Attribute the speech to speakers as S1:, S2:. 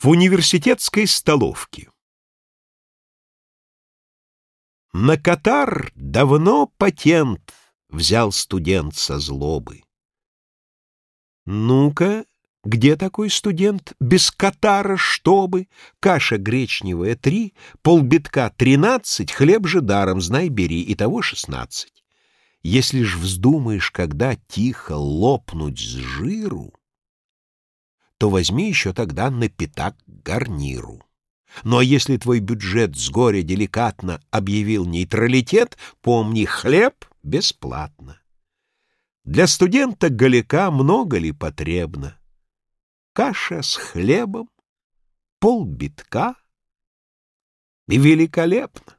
S1: В университетской столовке На катар давно патент взял студент со злобы. Ну-ка, где такой студент? Без катара, чтобы? Каша гречневая — три, полбитка — тринадцать, хлеб же даром, знай, бери, и того шестнадцать. Если ж вздумаешь, когда тихо лопнуть с жиру, то возьми еще тогда на пятак гарниру. Ну а если твой бюджет с горя деликатно объявил нейтралитет, помни, хлеб бесплатно. Для студента Галика много ли потребно? Каша с хлебом, полбитка и великолепно.